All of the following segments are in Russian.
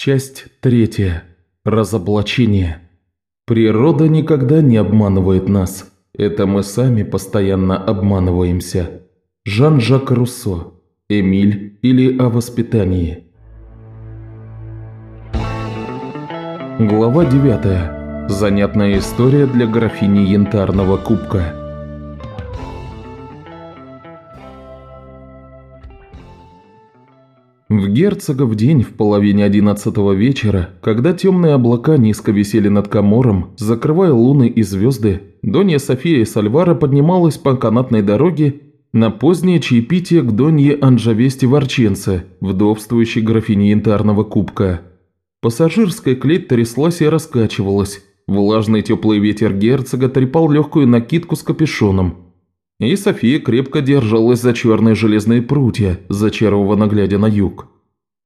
Часть третья. Разоблачение. Природа никогда не обманывает нас. Это мы сами постоянно обманываемся. Жан-Жак Руссо. Эмиль или о воспитании. Глава 9. Занятная история для графини Янтарного кубка. В герцога в день в половине одиннадцатого вечера, когда темные облака низко висели над Камором, закрывая луны и звезды, Донья София Сальвара поднималась по канатной дороге на позднее чаепитие к Донье Анжавесте Ворченце, вдовствующей графине Янтарного кубка. Пассажирская клеть тряслась и раскачивалась, влажный теплый ветер герцога трепал легкую накидку с капюшоном – и София крепко держалась за черные железные прутья, зачарованно глядя на юг.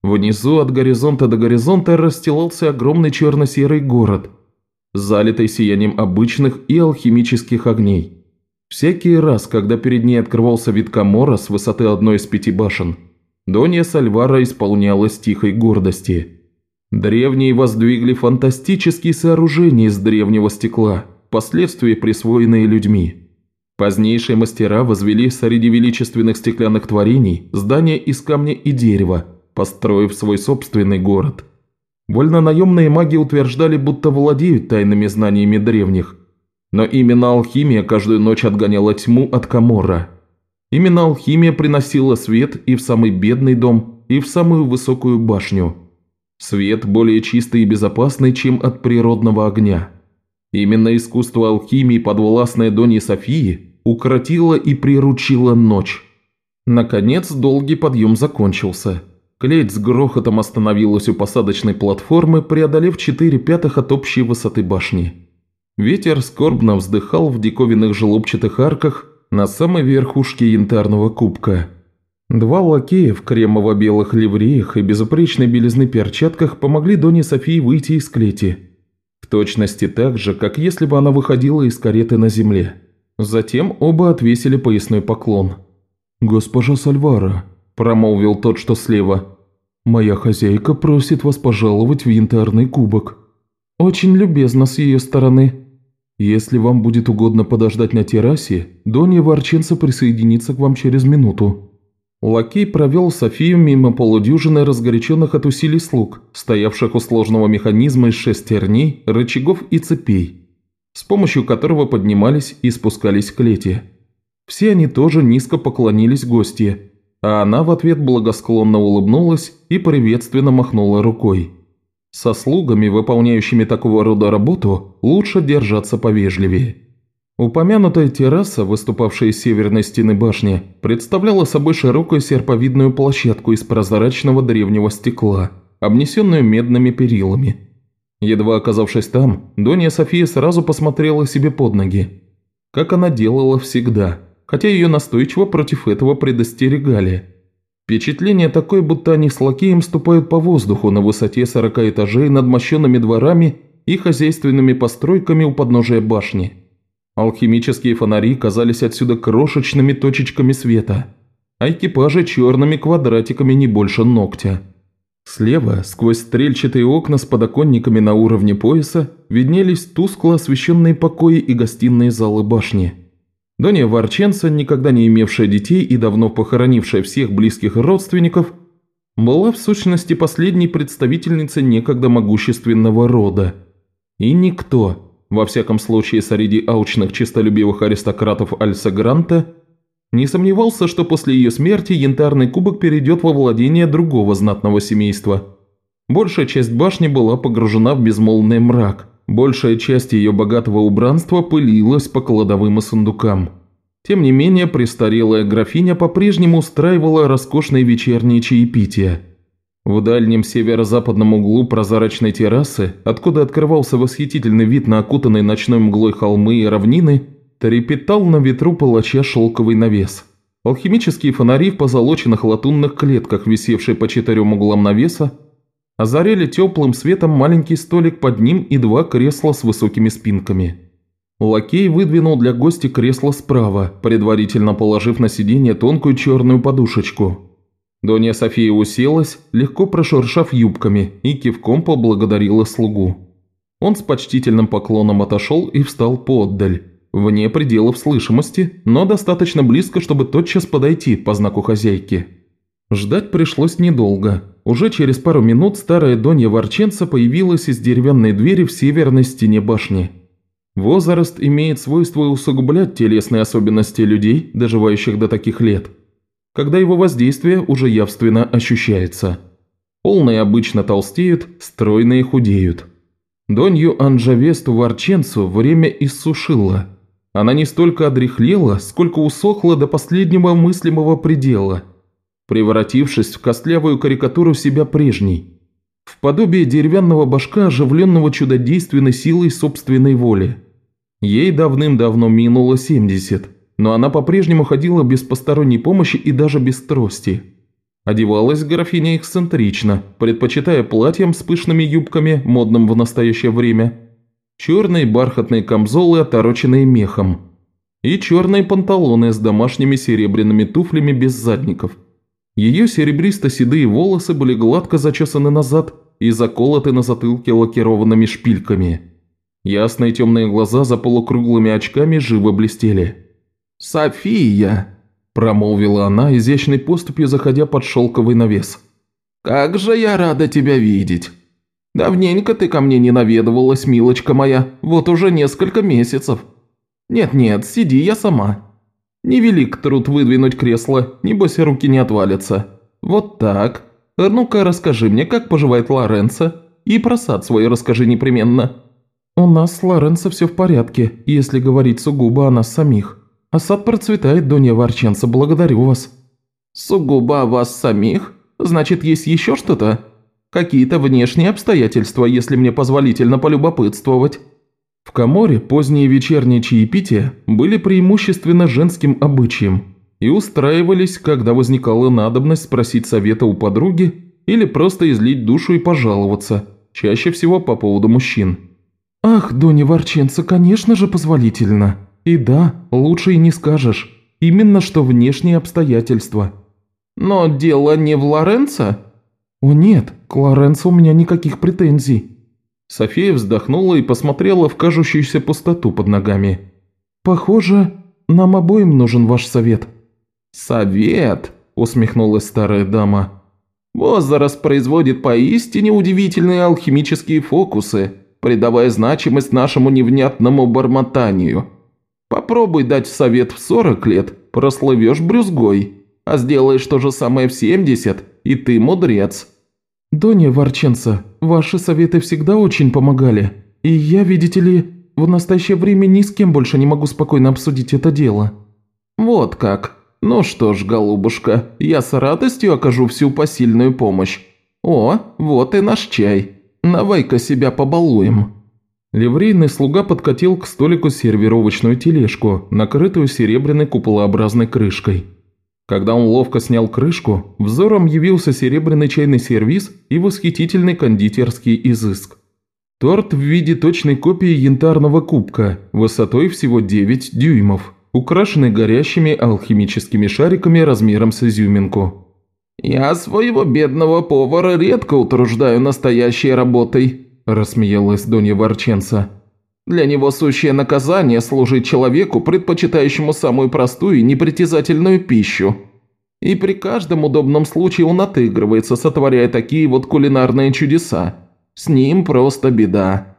Внизу от горизонта до горизонта расстилался огромный черно-серый город, залитый сиянием обычных и алхимических огней. Всякий раз, когда перед ней открывался вид Камора с высоты одной из пяти башен, Донья Сальвара исполнялась тихой гордости. Древние воздвигли фантастические сооружения из древнего стекла, впоследствии присвоенные людьми. Позднейшие мастера возвели среди величественных стеклянных творений здания из камня и дерева, построив свой собственный город. Вольнонаемные маги утверждали, будто владеют тайными знаниями древних, но именно алхимия каждую ночь отгоняла тьму от Камора. Именно алхимия приносила свет и в самый бедный дом, и в самую высокую башню. Свет более чистый и безопасный, чем от природного огня. Именно искусство алхимии, подвластное Доне Софии, укротило и приручило ночь. Наконец, долгий подъем закончился. Клеть с грохотом остановилась у посадочной платформы, преодолев 4 пятых от общей высоты башни. Ветер скорбно вздыхал в диковинных желобчатых арках на самой верхушке янтарного кубка. Два лакея в кремово-белых ливреях и безупречной белизны перчатках помогли Доне Софии выйти из клети – точности так же, как если бы она выходила из кареты на земле. Затем оба отвесили поясной поклон. «Госпожа Сальвара», – промолвил тот, что слева, – «моя хозяйка просит вас пожаловать в янтарный кубок». «Очень любезно с ее стороны». «Если вам будет угодно подождать на террасе, Донья Ворченца присоединится к вам через минуту». Лакей провел Софию мимо полудюжины разгоряченных от усилий слуг, стоявших у сложного механизма из шестерней, рычагов и цепей, с помощью которого поднимались и спускались клети. Все они тоже низко поклонились гостье, а она в ответ благосклонно улыбнулась и приветственно махнула рукой. Со слугами, выполняющими такого рода работу, лучше держаться повежливее. Упомянутая терраса, выступавшая из северной стены башни, представляла собой широкую серповидную площадку из прозрачного древнего стекла, обнесенную медными перилами. Едва оказавшись там, Донья София сразу посмотрела себе под ноги. Как она делала всегда, хотя ее настойчиво против этого предостерегали. Впечатление такое, будто они с лакеем ступают по воздуху на высоте 40 этажей над мощенными дворами и хозяйственными постройками у подножия башни – Алхимические фонари казались отсюда крошечными точечками света, а экипажи черными квадратиками не больше ногтя. Слева, сквозь стрельчатые окна с подоконниками на уровне пояса, виднелись тускло освещенные покои и гостиные залы башни. Донья Ворченца, никогда не имевшая детей и давно похоронившая всех близких родственников, была в сущности последней представительницей некогда могущественного рода. И никто, во всяком случае среди аучных честолюбивых аристократов Альса Гранта, не сомневался, что после ее смерти янтарный кубок перейдет во владение другого знатного семейства. Большая часть башни была погружена в безмолвный мрак, большая часть ее богатого убранства пылилась по кладовым и сундукам. Тем не менее, престарелая графиня по-прежнему устраивала роскошные вечерние чаепития – в дальнем северо-западном углу прозрачной террасы, откуда открывался восхитительный вид на окутанные ночной мглой холмы и равнины, трепетал на ветру палача шелковый навес. Алхимические фонари в позолоченных латунных клетках, висевшие по четырем углам навеса, озаряли теплым светом маленький столик под ним и два кресла с высокими спинками. Лакей выдвинул для гостя кресло справа, предварительно положив на сиденье тонкую черную подушечку – Донья София уселась, легко прошуршав юбками, и кивком поблагодарила слугу. Он с почтительным поклоном отошел и встал поотдаль, вне пределов слышимости, но достаточно близко, чтобы тотчас подойти по знаку хозяйки. Ждать пришлось недолго. Уже через пару минут старая Донья Ворченца появилась из деревянной двери в северной стене башни. Возраст имеет свойство усугублять телесные особенности людей, доживающих до таких лет – когда его воздействие уже явственно ощущается. Полные обычно толстеют, стройные худеют. Донью Анжавесту Варченцу время иссушило. Она не столько одряхлела, сколько усохла до последнего мыслимого предела, превратившись в костлявую карикатуру себя прежней, в подобие деревянного башка, оживленного чудодейственной силой собственной воли. Ей давным-давно минуло 70, но она по-прежнему ходила без посторонней помощи и даже без трости. Одевалась графиня эксцентрично, предпочитая платьям с пышными юбками, модным в настоящее время, черные бархатные камзолы, отороченные мехом, и черные панталоны с домашними серебряными туфлями без задников. Ее серебристо-седые волосы были гладко зачесаны назад и заколоты на затылке лакированными шпильками. Ясные темные глаза за полукруглыми очками живо блестели. «София!» – промолвила она, изящной поступью заходя под шелковый навес. «Как же я рада тебя видеть! Давненько ты ко мне не наведывалась, милочка моя, вот уже несколько месяцев. Нет-нет, сиди я сама. Невелик труд выдвинуть кресло, небось руки не отвалятся. Вот так. Ну-ка расскажи мне, как поживает Лоренцо, и про сад свой расскажи непременно». «У нас с Лоренцо все в порядке, если говорить сугубо о нас самих. А сад процветает, Донья Ворченца, благодарю вас». «Сугубо вас самих? Значит, есть еще что-то? Какие-то внешние обстоятельства, если мне позволительно полюбопытствовать?» В Каморе поздние вечерние чаепития были преимущественно женским обычаем и устраивались, когда возникала надобность спросить совета у подруги или просто излить душу и пожаловаться, чаще всего по поводу мужчин. «Ах, Донья Ворченца, конечно же, позволительно», и да, лучше и не скажешь. Именно что внешние обстоятельства. Но дело не в Лоренцо? О нет, к Лоренцо у меня никаких претензий. София вздохнула и посмотрела в кажущуюся пустоту под ногами. «Похоже, нам обоим нужен ваш совет». «Совет?» – усмехнулась старая дама. «Возраст производит поистине удивительные алхимические фокусы, придавая значимость нашему невнятному бормотанию. Попробуй дать совет в 40 лет, прослывешь брюзгой, а сделаешь то же самое в 70, и ты мудрец». «Донья Ворченца, ваши советы всегда очень помогали, и я, видите ли, в настоящее время ни с кем больше не могу спокойно обсудить это дело». «Вот как. Ну что ж, голубушка, я с радостью окажу всю посильную помощь. О, вот и наш чай. Давай-ка себя побалуем». Ливрейный слуга подкатил к столику сервировочную тележку, накрытую серебряной куполообразной крышкой. Когда он ловко снял крышку, взором явился серебряный чайный сервиз и восхитительный кондитерский изыск. Торт в виде точной копии янтарного кубка, высотой всего 9 дюймов, украшенный горящими алхимическими шариками размером с изюминку. «Я своего бедного повара редко утруждаю настоящей работой», – рассмеялась Донья Ворченца. «Для него сущее наказание служить человеку, предпочитающему самую простую и непритязательную пищу. И при каждом удобном случае он отыгрывается, сотворяя такие вот кулинарные чудеса. С ним просто беда.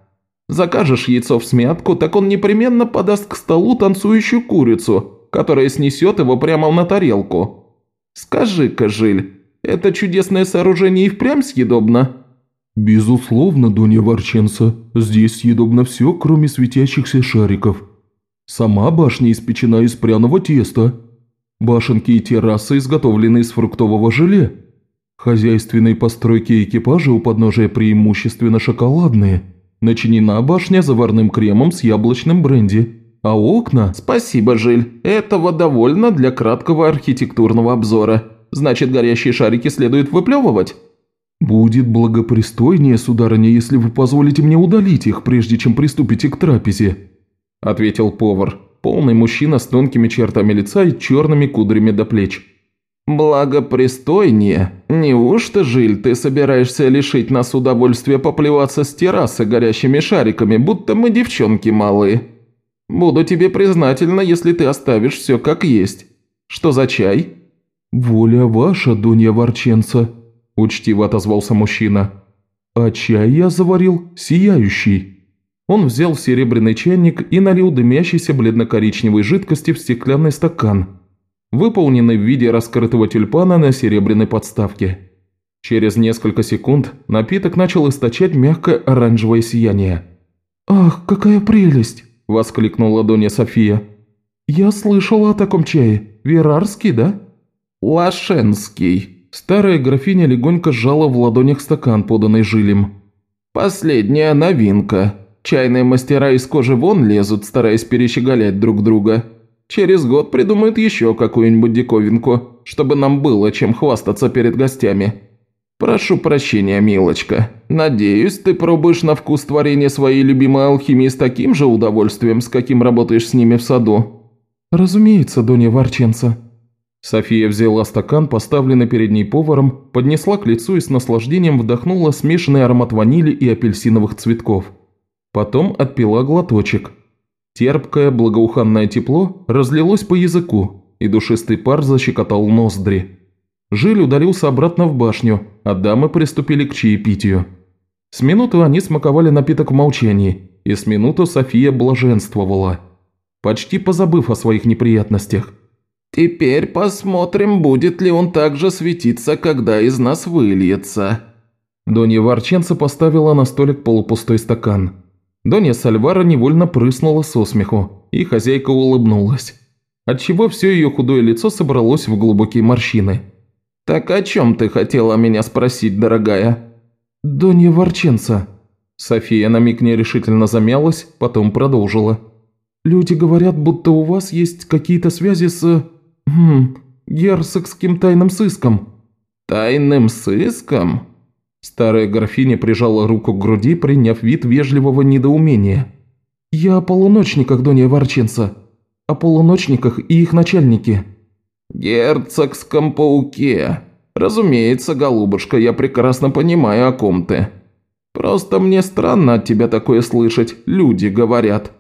Закажешь яйцо в смятку, так он непременно подаст к столу танцующую курицу, которая снесет его прямо на тарелку. Скажи-ка, Жиль, это чудесное сооружение и впрямь съедобно?» «Безусловно, Донья Ворченца, здесь съедобно все, кроме светящихся шариков. Сама башня испечена из пряного теста. Башенки и террасы изготовлены из фруктового желе. Хозяйственные постройки экипажа у подножия преимущественно шоколадные. Начинена башня заварным кремом с яблочным бренди. А окна... Спасибо, Жиль. Этого довольно для краткого архитектурного обзора. Значит, горящие шарики следует выплевывать? «Будет благопристойнее, сударыня, если вы позволите мне удалить их, прежде чем приступите к трапезе», – ответил повар, полный мужчина с тонкими чертами лица и черными кудрями до плеч. «Благопристойнее? Неужто, Жиль, ты собираешься лишить нас удовольствия поплеваться с террасы горящими шариками, будто мы девчонки малые? Буду тебе признательна, если ты оставишь все как есть. Что за чай?» «Воля ваша, Дунья Ворченца», – учтиво отозвался мужчина. «А чай я заварил сияющий». Он взял серебряный чайник и налил дымящейся бледно-коричневой жидкости в стеклянный стакан – выполненный в виде раскрытого тюльпана на серебряной подставке. Через несколько секунд напиток начал источать мягкое оранжевое сияние. «Ах, какая прелесть!» – воскликнула Донья София. «Я слышала о таком чае. Верарский, да?» «Лашенский». Старая графиня легонько сжала в ладонях стакан, поданный жилем. «Последняя новинка. Чайные мастера из кожи вон лезут, стараясь перещеголять друг друга. Через год придумают еще какую-нибудь диковинку, чтобы нам было чем хвастаться перед гостями. Прошу прощения, милочка. Надеюсь, ты пробуешь на вкус творения своей любимой алхимии с таким же удовольствием, с каким работаешь с ними в саду». «Разумеется, Донья Ворченца». София взяла стакан, поставленный перед ней поваром, поднесла к лицу и с наслаждением вдохнула смешанный аромат ванили и апельсиновых цветков. Потом отпила глоточек – Терпкое, благоуханное тепло разлилось по языку, и душистый пар защекотал ноздри. Жиль удалился обратно в башню, а дамы приступили к чаепитию. С минуту они смаковали напиток в молчании, и с минуту София блаженствовала, почти позабыв о своих неприятностях. «Теперь посмотрим, будет ли он также светиться, когда из нас выльется». Донья Ворченца поставила на столик полупустой стакан. Донья Сальвара невольно прыснула со смеху, и хозяйка улыбнулась, отчего все ее худое лицо собралось в глубокие морщины. «Так о чем ты хотела меня спросить, дорогая?» «Донья Ворченца». София на миг нерешительно замялась, потом продолжила. «Люди говорят, будто у вас есть какие-то связи с... Хм, герцогским тайным сыском». «Тайным сыском?» Старая графиня прижала руку к груди, приняв вид вежливого недоумения. «Я о полуночниках, Донья Ворченца. О полуночниках и их начальнике». «Герцогском пауке. Разумеется, голубушка, я прекрасно понимаю, о ком ты. Просто мне странно от тебя такое слышать, люди говорят.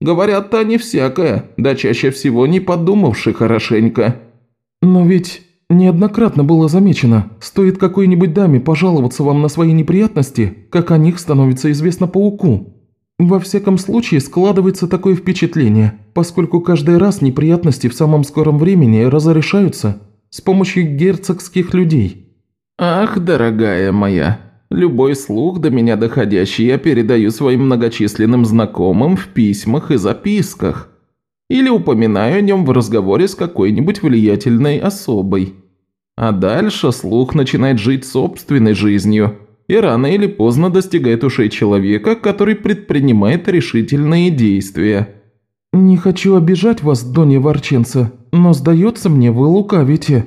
Говорят-то они всякое, да чаще всего не подумавши хорошенько». «Но ведь Неоднократно было замечено, стоит какой-нибудь даме пожаловаться вам на свои неприятности, как о них становится известно пауку. Во всяком случае, складывается такое впечатление, поскольку каждый раз неприятности в самом скором времени разрешаются с помощью герцогских людей. «Ах, дорогая моя, любой слух до меня доходящий я передаю своим многочисленным знакомым в письмах и записках или упоминаю о нем в разговоре с какой-нибудь влиятельной особой. А дальше слух начинает жить собственной жизнью и рано или поздно достигает ушей человека, который предпринимает решительные действия. «Не хочу обижать вас, Донья Ворченца, но, сдается мне, вы лукавите».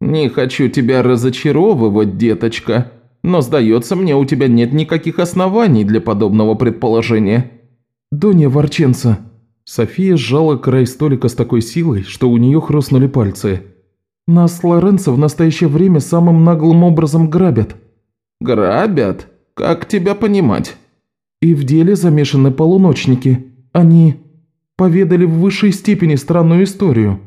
«Не хочу тебя разочаровывать, деточка, но, сдается мне, у тебя нет никаких оснований для подобного предположения». «Донья Ворченца, София сжала край столика с такой силой, что у нее хрустнули пальцы. «Нас Лоренцо в настоящее время самым наглым образом грабят». «Грабят? Как тебя понимать?» «И в деле замешаны полуночники. Они поведали в высшей степени странную историю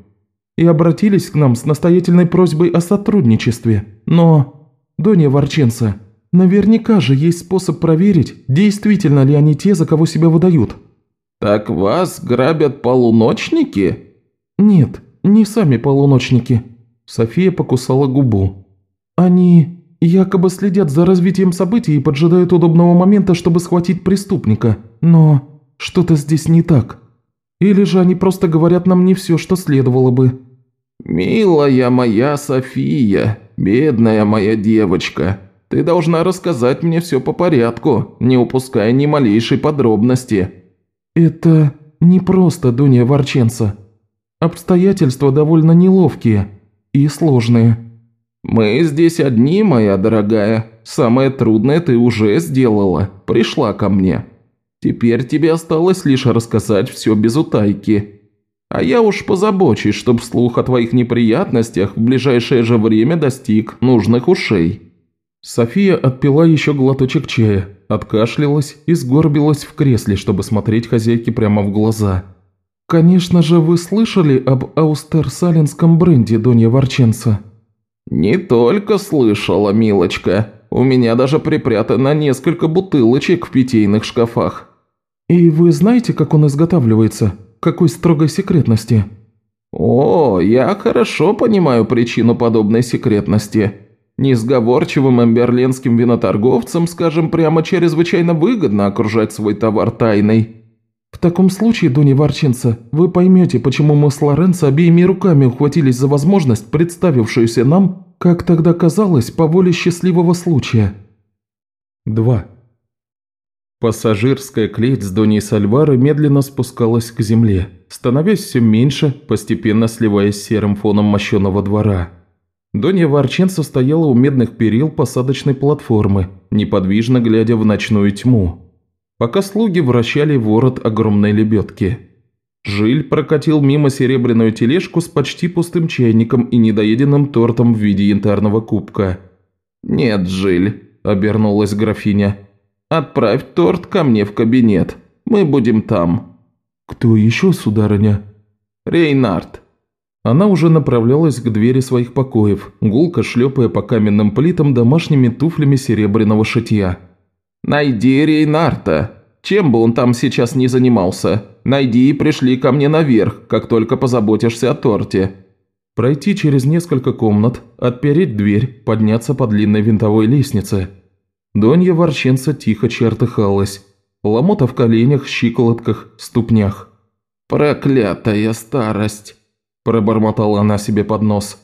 и обратились к нам с настоятельной просьбой о сотрудничестве. Но, Донья Ворченца, наверняка же есть способ проверить, действительно ли они те, за кого себя выдают». «Так вас грабят полуночники?» «Нет, не сами полуночники». София покусала губу. «Они якобы следят за развитием событий и поджидают удобного момента, чтобы схватить преступника. Но что-то здесь не так. Или же они просто говорят нам не все, что следовало бы». «Милая моя София, бедная моя девочка, ты должна рассказать мне все по порядку, не упуская ни малейшей подробности». «Это не просто Дуня Ворченца. Обстоятельства довольно неловкие и сложные». «Мы здесь одни, моя дорогая. Самое трудное ты уже сделала, пришла ко мне. Теперь тебе осталось лишь рассказать все без утайки». А я уж позабочусь, чтоб слух о твоих неприятностях в ближайшее же время достиг нужных ушей». София отпила еще глоточек чая, откашлялась и сгорбилась в кресле, чтобы смотреть хозяйке прямо в глаза. «Конечно же, вы слышали об аустерсалинском бренде, Донья Ворченца?» «Не только слышала, милочка. У меня даже припрятано несколько бутылочек в питейных шкафах». «И вы знаете, как он изготавливается? Какой строгой секретности?» «О, я хорошо понимаю причину подобной секретности. Несговорчивым эмберлинским виноторговцам, скажем прямо, чрезвычайно выгодно окружать свой товар тайной». «В таком случае, Донни Варчинца, вы поймете, почему мы с Лоренцо обеими руками ухватились за возможность, представившуюся нам, как тогда казалось, по воле счастливого случая». 2. Пассажирская клеть с Доней Сальвары медленно спускалась к земле, становясь все меньше, постепенно сливаясь с серым фоном мощеного двора. Донья Варченца стояла у медных перил посадочной платформы, неподвижно глядя в ночную тьму пока слуги вращали ворот огромной лебедки. Жиль прокатил мимо серебряную тележку с почти пустым чайником и недоеденным тортом в виде янтарного кубка. «Нет, Жиль», – обернулась графиня. «Отправь торт ко мне в кабинет. Мы будем там». «Кто еще, сударыня?» «Рейнард». Она уже направлялась к двери своих покоев, гулко шлепая по каменным плитам домашними туфлями серебряного шитья. «Найди Рейнарта. Чем бы он там сейчас ни занимался, найди и пришли ко мне наверх, как только позаботишься о торте». Пройти через несколько комнат, отпереть дверь, подняться по длинной винтовой лестнице. Донья Ворченца тихо чертыхалась. Ломота в коленях, щиколотках, ступнях. «Проклятая старость!» – пробормотала она себе под нос.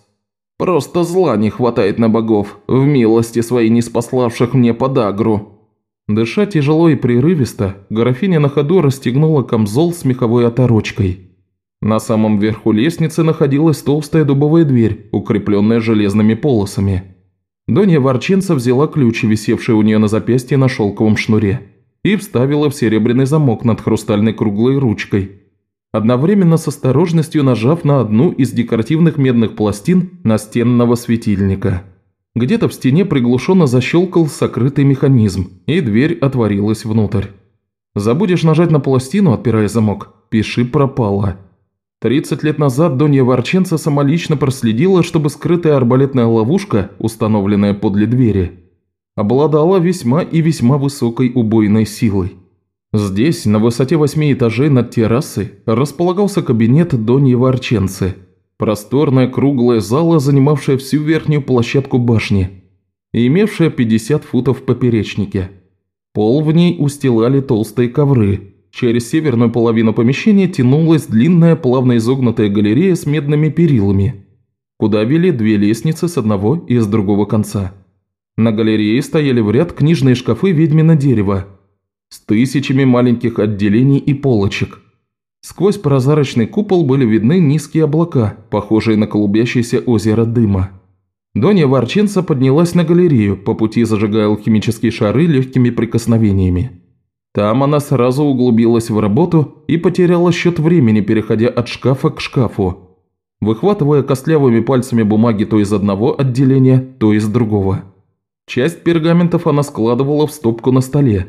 «Просто зла не хватает на богов, в милости своей не спаславших мне подагру». Дыша тяжело и прерывисто, графиня на ходу расстегнула камзол с меховой оторочкой. На самом верху лестницы находилась толстая дубовая дверь, укрепленная железными полосами. Донья Ворченца взяла ключ, висевший у нее на запястье на шелковом шнуре, и вставила в серебряный замок над хрустальной круглой ручкой, одновременно с осторожностью нажав на одну из декоративных медных пластин настенного светильника. Где-то в стене приглушенно защелкал сокрытый механизм, и дверь отворилась внутрь. Забудешь нажать на пластину, отпирая замок, пиши пропало. 30 лет назад Донья Ворченца самолично проследила, чтобы скрытая арбалетная ловушка, установленная подле двери, обладала весьма и весьма высокой убойной силой. Здесь, на высоте восьми этажей над террасой, располагался кабинет Доньи Ворченцы – Просторная круглая зала, занимавшая всю верхнюю площадку башни и имевшая 50 футов в поперечнике. Пол в ней устилали толстые ковры. Через северную половину помещения тянулась длинная плавно изогнутая галерея с медными перилами, куда вели две лестницы с одного и с другого конца. На галерее стояли в ряд книжные шкафы ведьмина дерева с тысячами маленьких отделений и полочек – Сквозь прозрачный купол были видны низкие облака, похожие на клубящееся озеро дыма. Донья Ворченца поднялась на галерею, по пути зажигая алхимические шары легкими прикосновениями. Там она сразу углубилась в работу и потеряла счет времени, переходя от шкафа к шкафу, выхватывая костлявыми пальцами бумаги то из одного отделения, то из другого. Часть пергаментов она складывала в стопку на столе,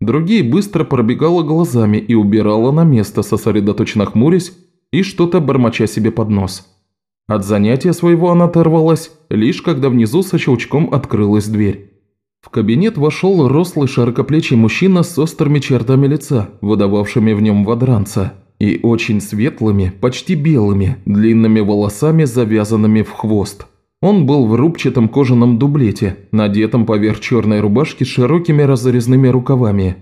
Другие быстро пробегала глазами и убирала на место, сосредоточенно хмурясь и что-то бормоча себе под нос. От занятия своего она оторвалась, лишь когда внизу со щелчком открылась дверь. В кабинет вошел рослый широкоплечий мужчина с острыми чертами лица, выдававшими в нем водранца, и очень светлыми, почти белыми, длинными волосами, завязанными в хвост. Он был в рубчатом кожаном дублете, надетом поверх черной рубашки с широкими разрезными рукавами,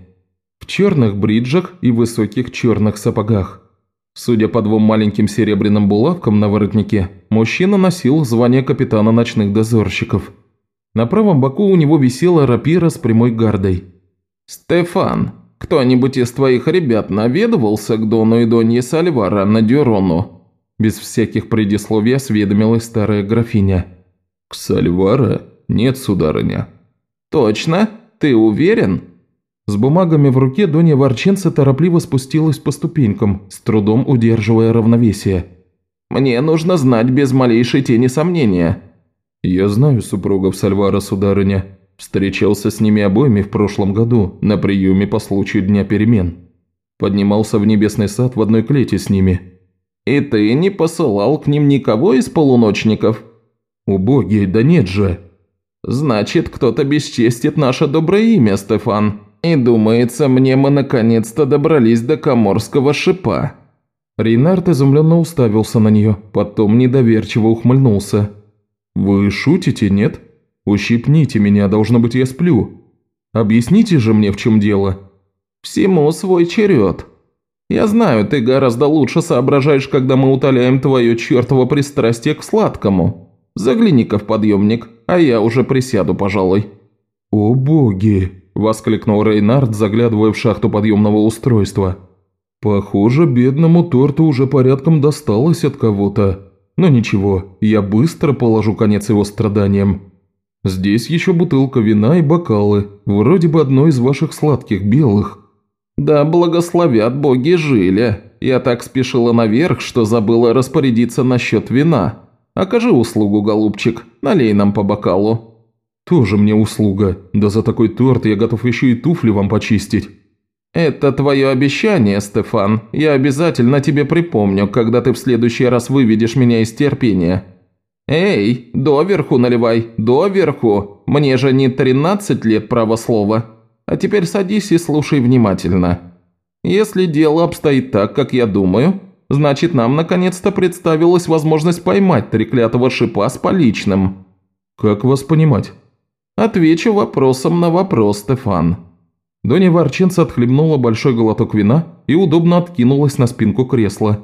в черных бриджах и высоких черных сапогах. Судя по двум маленьким серебряным булавкам на воротнике, мужчина носил звание капитана ночных дозорщиков. На правом боку у него висела рапира с прямой гардой. «Стефан, кто-нибудь из твоих ребят наведывался к Дону и Донье Сальвара на Дюрону?» Без всяких предисловий осведомилась старая графиня. «К Сальвара? Нет, сударыня». «Точно? Ты уверен?» С бумагами в руке Донья Ворченца торопливо спустилась по ступенькам, с трудом удерживая равновесие. «Мне нужно знать без малейшей тени сомнения». «Я знаю супругов Сальвара, сударыня. Встречался с ними обоими в прошлом году, на приеме по случаю Дня перемен. Поднимался в небесный сад в одной клете с ними». «И ты не посылал к ним никого из полуночников?» «Убогие, да нет же!» «Значит, кто-то бесчестит наше доброе имя, Стефан. И думается мне, мы наконец-то добрались до коморского шипа». Рейнард изумленно уставился на нее, потом недоверчиво ухмыльнулся. «Вы шутите, нет? Ущипните меня, должно быть, я сплю. Объясните же мне, в чем дело». «Всему свой черед. Я знаю, ты гораздо лучше соображаешь, когда мы утоляем твое чертово пристрастие к сладкому. Загляни-ка в подъемник, а я уже присяду, пожалуй». «О боги!» – воскликнул Рейнард, заглядывая в шахту подъемного устройства. «Похоже, бедному торту уже порядком досталось от кого-то. Но ничего, я быстро положу конец его страданиям. Здесь еще бутылка вина и бокалы, вроде бы одной из ваших сладких белых». «Да благословят боги жили. Я так спешила наверх, что забыла распорядиться насчет вина. Окажи услугу, голубчик, налей нам по бокалу». «Тоже мне услуга. Да за такой торт я готов еще и туфли вам почистить». «Это твое обещание, Стефан. Я обязательно тебе припомню, когда ты в следующий раз выведешь меня из терпения». «Эй, доверху наливай, доверху. Мне же не 13 лет право слова. А теперь садись и слушай внимательно. Если дело обстоит так, как я думаю, значит нам наконец-то представилась возможность поймать треклятого шипа с поличным». «Как вас понимать?» Отвечу вопросом на вопрос, Стефан. Доня Ворченца отхлебнула большой глоток вина и удобно откинулась на спинку кресла.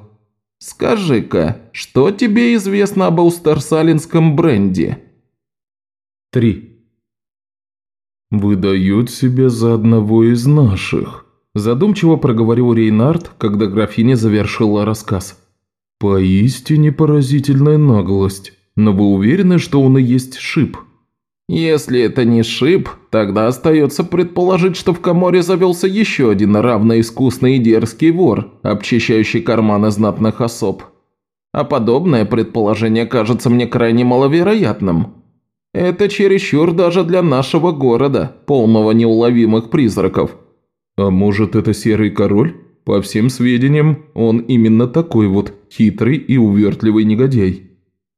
«Скажи-ка, что тебе известно об аустерсалинском бренде?» 3. «Выдают себя за одного из наших», – задумчиво проговорил Рейнард, когда графиня завершила рассказ. «Поистине поразительная наглость, но вы уверены, что он и есть шип?» Если это не шип, тогда остается предположить, что в Каморе завелся еще один равноискусный и дерзкий вор, обчищающий карманы знатных особ. А подобное предположение кажется мне крайне маловероятным. Это чересчур даже для нашего города, полного неуловимых призраков. А может, это Серый Король? По всем сведениям, он именно такой вот хитрый и увертливый негодяй.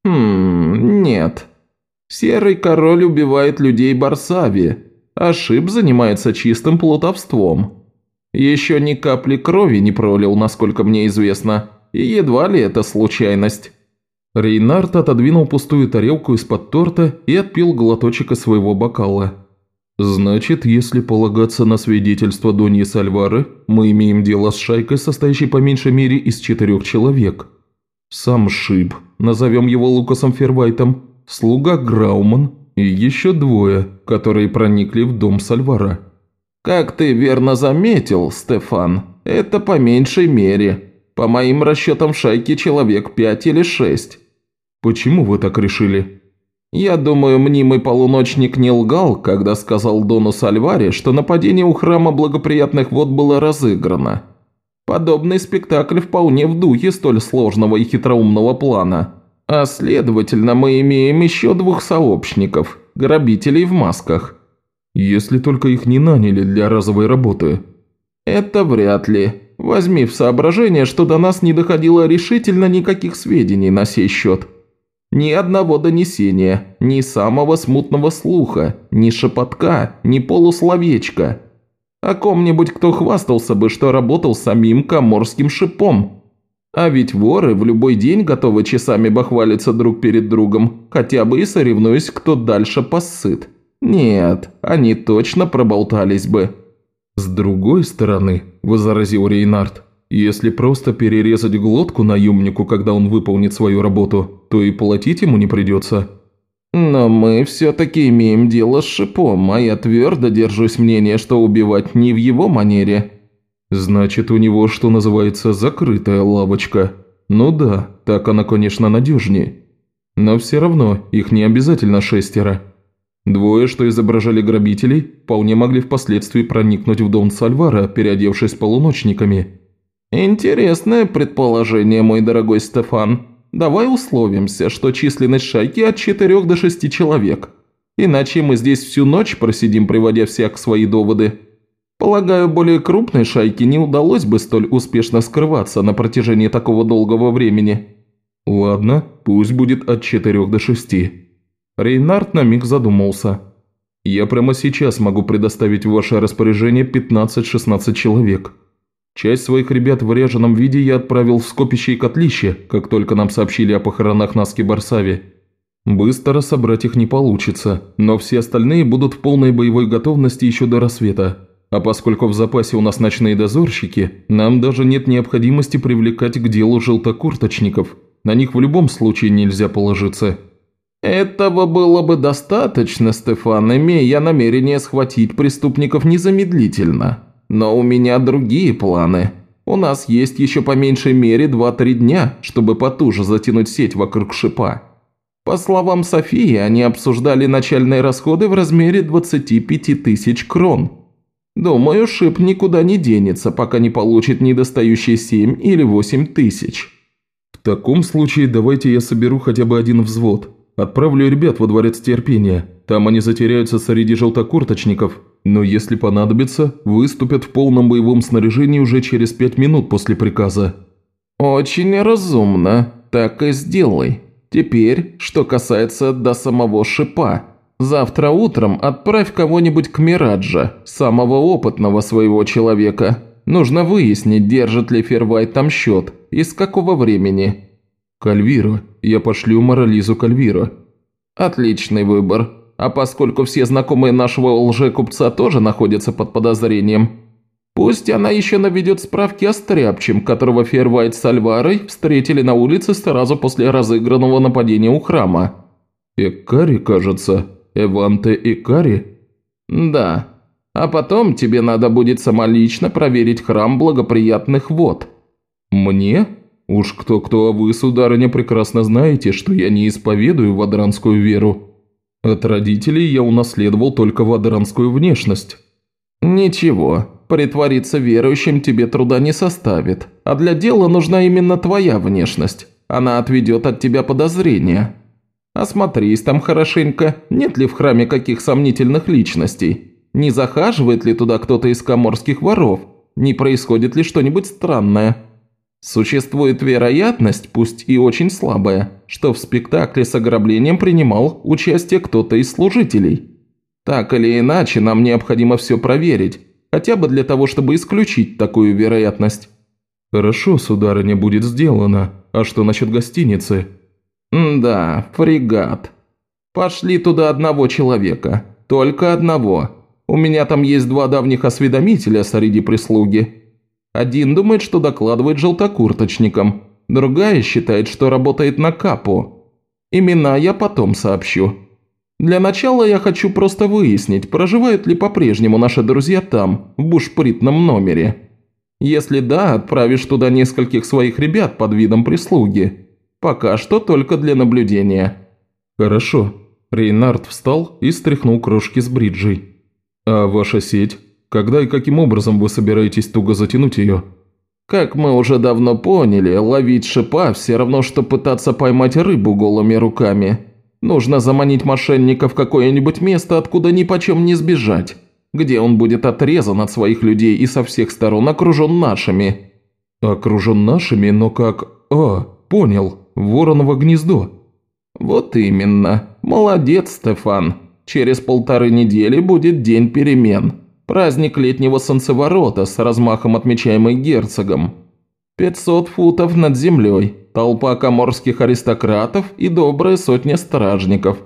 Хм, нет. Серый король убивает людей Барсави, а Шип занимается чистым плутовством. Еще ни капли крови не пролил, насколько мне известно, и едва ли это случайность». Рейнард отодвинул пустую тарелку из-под торта и отпил глоточек из своего бокала. «Значит, если полагаться на свидетельство Доньи Сальвары, мы имеем дело с шайкой, состоящей по меньшей мере из четырех человек. Сам Шип, назовем его Лукасом Фервайтом, слуга Грауман и еще двое, которые проникли в дом Сальвара. «Как ты верно заметил, Стефан, это по меньшей мере. По моим расчетам шайки человек пять или шесть». «Почему вы так решили?» «Я думаю, мнимый полуночник не лгал, когда сказал Дону Сальваре, что нападение у храма благоприятных вод было разыграно. Подобный спектакль вполне в духе столь сложного и хитроумного плана». А следовательно, мы имеем еще двух сообщников, грабителей в масках. Если только их не наняли для разовой работы. Это вряд ли. Возьми в соображение, что до нас не доходило решительно никаких сведений на сей счет. Ни одного донесения, ни самого смутного слуха, ни шепотка, ни полусловечка. О ком-нибудь, кто хвастался бы, что работал самим коморским шипом. А ведь воры в любой день готовы часами бахвалиться друг перед другом, хотя бы и соревнуясь, кто дальше посыт. Нет, они точно проболтались бы. «С другой стороны», – возразил Рейнард, – «если просто перерезать глотку наемнику, когда он выполнит свою работу, то и платить ему не придется». «Но мы все-таки имеем дело с шипом, а я твердо держусь мнения, что убивать не в его манере». Значит, у него, что называется, закрытая лавочка. Ну да, так она, конечно, надежнее. Но все равно их не обязательно шестеро. Двое, что изображали грабителей, вполне могли впоследствии проникнуть в дом Сальвара, переодевшись полуночниками. «Интересное предположение, мой дорогой Стефан. Давай условимся, что численность шайки от 4 до 6 человек. Иначе мы здесь всю ночь просидим, приводя всех свои доводы. Полагаю, более крупной шайке не удалось бы столь успешно скрываться на протяжении такого долгого времени». «Ладно, пусть будет от 4 до 6. Рейнард на миг задумался. «Я прямо сейчас могу предоставить в ваше распоряжение 15-16 человек. Часть своих ребят в ряженом виде я отправил в скопище и котлище, как только нам сообщили о похоронах Наски Барсави. Быстро собрать их не получится, но все остальные будут в полной боевой готовности еще до рассвета. А поскольку в запасе у нас ночные дозорщики, нам даже нет необходимости привлекать к делу желтокурточников. На них в любом случае нельзя положиться». «Этого было бы достаточно, Стефан, имея намерение схватить преступников незамедлительно. Но у меня другие планы. У нас есть еще по меньшей мере 2-3 дня, чтобы потуже затянуть сеть вокруг шипа. По словам Софии, они обсуждали начальные расходы в размере 25 тысяч крон. Думаю, шип никуда не денется, пока не получит недостающие 7 или 8 тысяч». «В таком случае давайте я соберу хотя бы один взвод», Отправлю ребят во дворец терпения. Там они затеряются среди желтокурточников. Но если понадобится, выступят в полном боевом снаряжении уже через пять минут после приказа». «Очень разумно. Так и сделай. Теперь, что касается до самого шипа. Завтра утром отправь кого-нибудь к Мираджа, самого опытного своего человека. Нужно выяснить, держит ли Фервайт там счет и с какого времени». «Кальвиро. Я пошлю Морализу Кальвиро». «Отличный выбор. А поскольку все знакомые нашего лжекупца тоже находятся под подозрением, пусть она еще наведет справки о Стряпчем, которого Фервайт с Альварой встретили на улице сразу после разыгранного нападения у храма». «Экари, кажется. Эванте Экари?» «Да. А потом тебе надо будет самолично проверить храм благоприятных вод». «Мне?» Уж кто-кто, а вы, сударыня, прекрасно знаете, что я не исповедую вадранскую веру. От родителей я унаследовал только вадранскую внешность». «Ничего, притвориться верующим тебе труда не составит, а для дела нужна именно твоя внешность. Она отведет от тебя подозрения. Осмотрись там хорошенько, нет ли в храме каких сомнительных личностей, не захаживает ли туда кто-то из коморских воров, не происходит ли что-нибудь странное». Существует вероятность, пусть и очень слабая, что в спектакле с ограблением принимал участие кто-то из служителей. Так или иначе, нам необходимо все проверить, хотя бы для того, чтобы исключить такую вероятность. Хорошо, сударыня, будет сделано. А что насчет гостиницы? Да, фрегат. Пошли туда одного человека. Только одного. У меня там есть два давних осведомителя среди прислуги. Один думает, что докладывает желтокурточникам, другая считает, что работает на капу. Имена я потом сообщу. Для начала я хочу просто выяснить, проживают ли по-прежнему наши друзья там, в бушпритном номере. Если да, отправишь туда нескольких своих ребят под видом прислуги. Пока что только для наблюдения». «Хорошо». Рейнард встал и стряхнул крошки с бриджей. «А ваша сеть?» Когда и каким образом вы собираетесь туго затянуть ее?» «Как мы уже давно поняли, ловить шипа все равно, что пытаться поймать рыбу голыми руками. Нужно заманить мошенника в какое-нибудь место, откуда ни почем не сбежать, где он будет отрезан от своих людей и со всех сторон окружен нашими». «Окружен нашими, но как... А, понял, вороново гнездо». «Вот именно. Молодец, Стефан. Через полторы недели будет день перемен». Праздник летнего солнцеворота с размахом отмечаемый герцогом. 500 футов над землей, толпа коморских аристократов и добрая сотня стражников.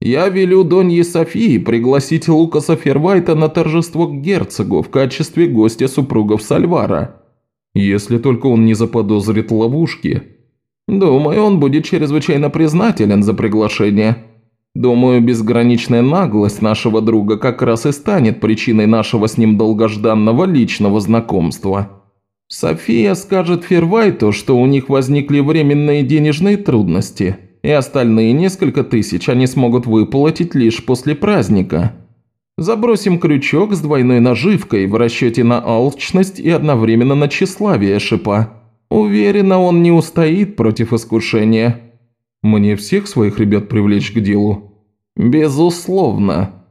Я велю Донье Софии пригласить Лукаса Фервайта на торжество к герцогу в качестве гостя супругов Сальвара. Если только он не заподозрит ловушки. Думаю, он будет чрезвычайно признателен за приглашение. Думаю, безграничная наглость нашего друга как раз и станет причиной нашего с ним долгожданного личного знакомства. София скажет Фервайту, что у них возникли временные денежные трудности, и остальные несколько тысяч они смогут выплатить лишь после праздника. Забросим крючок с двойной наживкой в расчете на алчность и одновременно на тщеславие шипа. Уверена, он не устоит против искушения. Мне всех своих ребят привлечь к делу? Безусловно.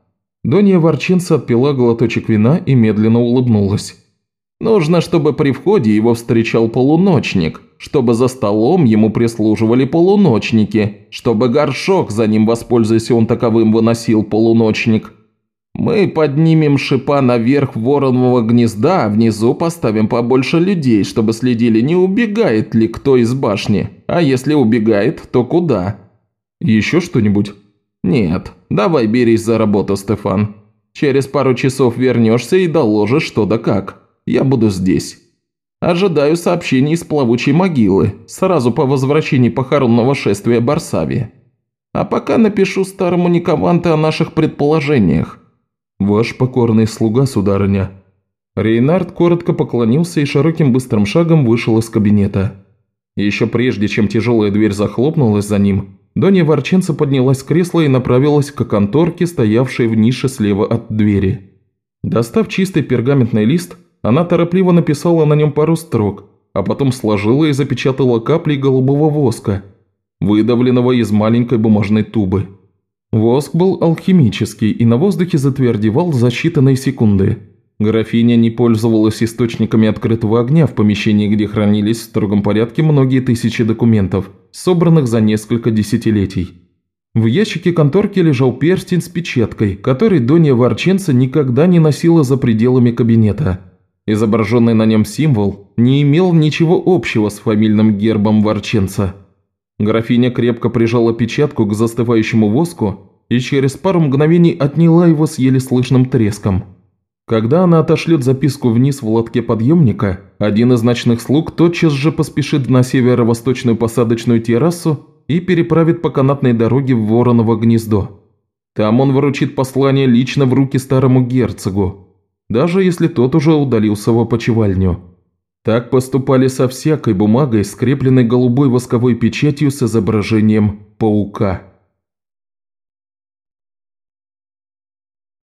Донья Ворчинца отпила глоточек вина и медленно улыбнулась. Нужно, чтобы при входе его встречал полуночник, чтобы за столом ему прислуживали полуночники, чтобы горшок за ним, воспользуясь он таковым, выносил полуночник. Мы поднимем шипа наверх воронового гнезда, а внизу поставим побольше людей, чтобы следили, не убегает ли кто из башни, а если убегает, то куда. Еще что-нибудь? Нет, давай берись за работу, Стефан. Через пару часов вернешься и доложишь что да как. Я буду здесь. Ожидаю сообщений из плавучей могилы, сразу по возвращении похоронного шествия Барсави. А пока напишу старому Никованте о наших предположениях. Ваш покорный слуга, сударыня». Рейнард коротко поклонился и широким быстрым шагом вышел из кабинета. Еще прежде, чем тяжелая дверь захлопнулась за ним, Донья Ворченца поднялась с кресла и направилась к конторке, стоявшей в нише слева от двери. Достав чистый пергаментный лист, она торопливо написала на нем пару строк, а потом сложила и запечатала капли голубого воска, выдавленного из маленькой бумажной тубы. Воск был алхимический и на воздухе затвердевал за считанные секунды. Графиня не пользовалась источниками открытого огня в помещении, где хранились в строгом порядке многие тысячи документов, собранных за несколько десятилетий. В ящике конторки лежал перстень с печаткой, который Донья Ворченца никогда не носила за пределами кабинета. Изображенный на нем символ не имел ничего общего с фамильным гербом Ворченца. Графиня крепко прижала печатку к застывающему воску и через пару мгновений отняла его с еле слышным треском. Когда она отошлет записку вниз в лотке подъемника, один из ночных слуг тотчас же поспешит на северо-восточную посадочную террасу и переправит по канатной дороге в Вороново гнездо. Там он вручит послание лично в руки старому герцогу, даже если тот уже удалился в опочивальню. Так поступали со всякой бумагой, скрепленной голубой восковой печатью с изображением паука.